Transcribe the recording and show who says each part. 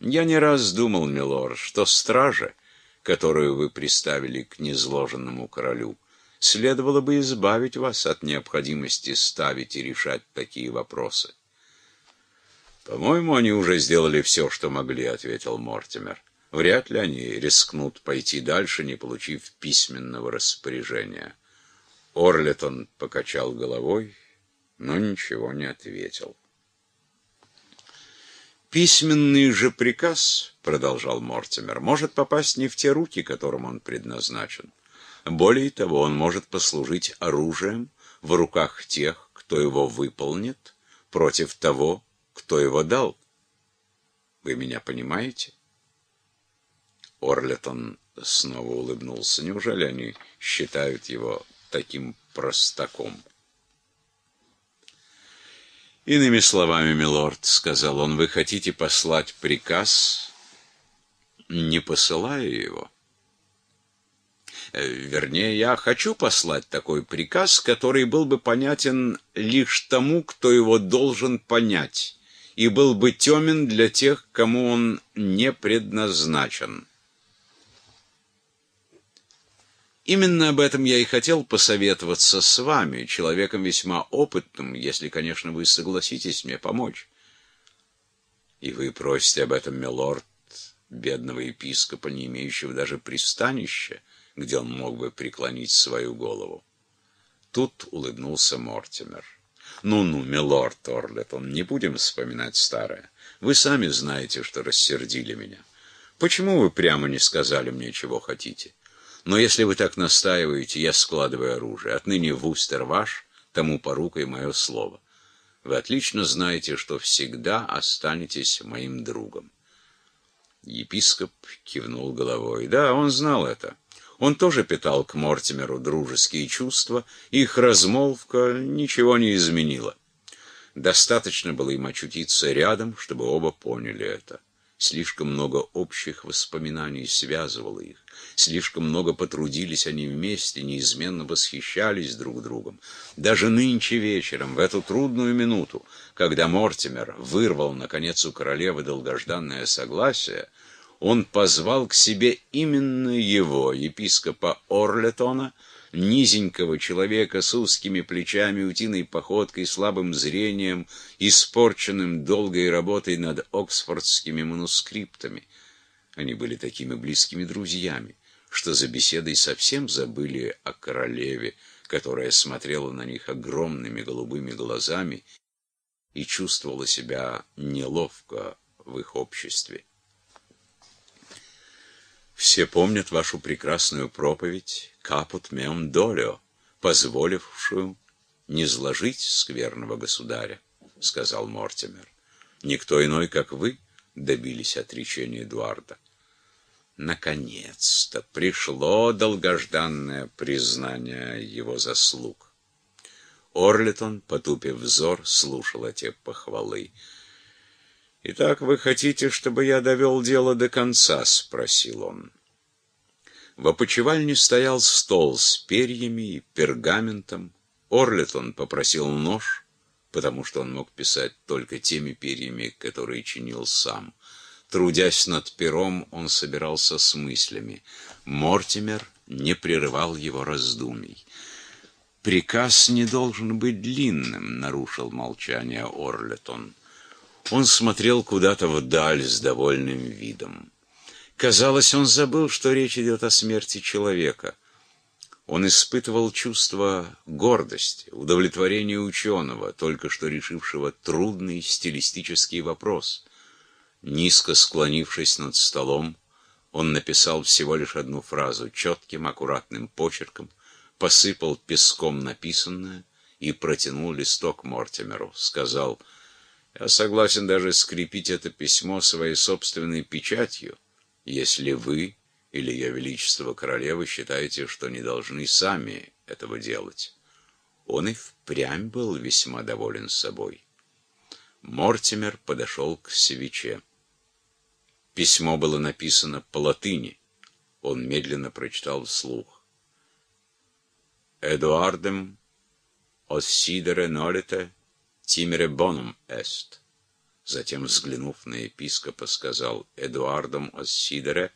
Speaker 1: Я не раз думал, милор, что стража, которую вы приставили к незложенному королю, следовало бы избавить вас от необходимости ставить и решать такие вопросы. «По-моему, они уже сделали все, что могли», — ответил Мортимер. «Вряд ли они рискнут пойти дальше, не получив письменного распоряжения». Орлетон покачал головой, но ничего не ответил. «Письменный же приказ, — продолжал Мортимер, — может попасть не в те руки, которым он предназначен. Более того, он может послужить оружием в руках тех, кто его выполнит, против того, кто его дал. Вы меня понимаете?» Орлетон снова улыбнулся. «Неужели они считают его таким простаком?» «Иными словами, милорд, — сказал он, — вы хотите послать приказ, не посылая его?» Вернее, я хочу послать такой приказ, который был бы понятен лишь тому, кто его должен понять, и был бы темен для тех, кому он не предназначен. Именно об этом я и хотел посоветоваться с вами, человеком весьма опытным, если, конечно, вы согласитесь мне помочь. И вы просите об этом, милорд, бедного епископа, не имеющего даже пристанища, где он мог бы преклонить свою голову. Тут улыбнулся Мортимер. «Ну-ну, милорд Орлетон, не будем вспоминать старое. Вы сами знаете, что рассердили меня. Почему вы прямо не сказали мне, чего хотите?» Но если вы так настаиваете, я складываю оружие. Отныне Вустер ваш, тому порукой мое слово. Вы отлично знаете, что всегда останетесь моим другом. Епископ кивнул головой. Да, он знал это. Он тоже питал к Мортимеру дружеские чувства, их размолвка ничего не изменила. Достаточно было им очутиться рядом, чтобы оба поняли это. Слишком много общих воспоминаний связывало их. Слишком много потрудились они вместе, неизменно восхищались друг другом. Даже нынче вечером, в эту трудную минуту, когда Мортимер вырвал, наконец, у королевы долгожданное согласие, он позвал к себе именно его, епископа Орлетона, низенького человека с узкими плечами, утиной походкой, слабым зрением, испорченным долгой работой над оксфордскими манускриптами. Они были такими близкими друзьями, что за беседой совсем забыли о королеве, которая смотрела на них огромными голубыми глазами и чувствовала себя неловко в их обществе. Все помнят вашу прекрасную проповедь «Капут меум долио», позволившую не зложить скверного государя, — сказал Мортимер. Никто иной, как вы, добились отречения Эдуарда. Наконец-то пришло долгожданное признание его заслуг. Орлитон, потупив взор, слушал эти похвалы. «Итак, вы хотите, чтобы я довел дело до конца?» — спросил он. В опочивальне стоял стол с перьями и пергаментом. Орлитон попросил нож, потому что он мог писать только теми перьями, которые чинил сам. Трудясь над пером, он собирался с мыслями. Мортимер не прерывал его раздумий. «Приказ не должен быть длинным», — нарушил молчание Орлетон. Он смотрел куда-то вдаль с довольным видом. Казалось, он забыл, что речь идет о смерти человека. Он испытывал чувство гордости, удовлетворения ученого, только что решившего трудный стилистический вопрос. Низко склонившись над столом, он написал всего лишь одну фразу, четким, аккуратным почерком, посыпал песком написанное и протянул листок Мортимеру. Сказал — я согласен даже скрепить это письмо своей собственной печатью, если вы или Ее Величество Королевы считаете, что не должны сами этого делать. Он и впрямь был весьма доволен собой. Мортимер подошел к свече. Письмо было написано по латыни. Он медленно прочитал вслух. «Эдуардем осидере нолите Тимере бонум эст. Затем, взглянув на епископа, сказал «Эдуардом Оссидере»,